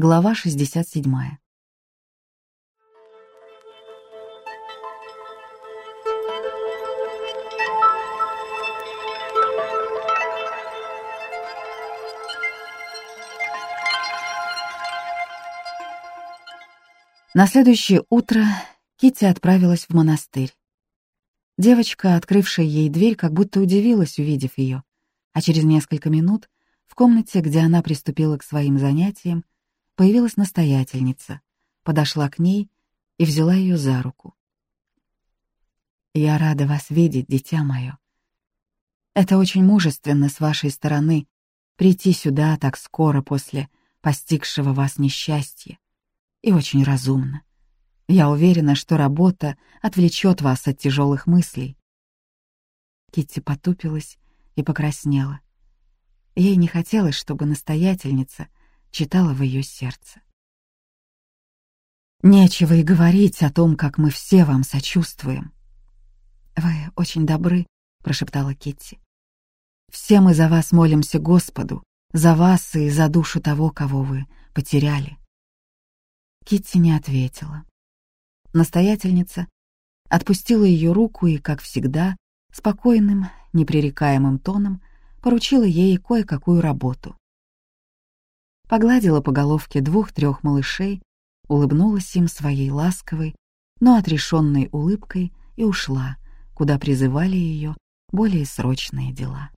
Глава 67. На следующее утро Китти отправилась в монастырь. Девочка, открывшая ей дверь, как будто удивилась, увидев ее, а через несколько минут в комнате, где она приступила к своим занятиям, появилась настоятельница, подошла к ней и взяла ее за руку. «Я рада вас видеть, дитя мое. Это очень мужественно с вашей стороны прийти сюда так скоро после постигшего вас несчастья, и очень разумно. Я уверена, что работа отвлечет вас от тяжелых мыслей». Китти потупилась и покраснела. Ей не хотелось, чтобы настоятельница читала в ее сердце. «Нечего и говорить о том, как мы все вам сочувствуем». «Вы очень добры», — прошептала Китти. «Все мы за вас молимся Господу, за вас и за душу того, кого вы потеряли». Китти не ответила. Настоятельница отпустила ее руку и, как всегда, спокойным, непререкаемым тоном поручила ей кое-какую работу погладила по головке двух-трех малышей, улыбнулась им своей ласковой, но отрешенной улыбкой и ушла, куда призывали ее более срочные дела.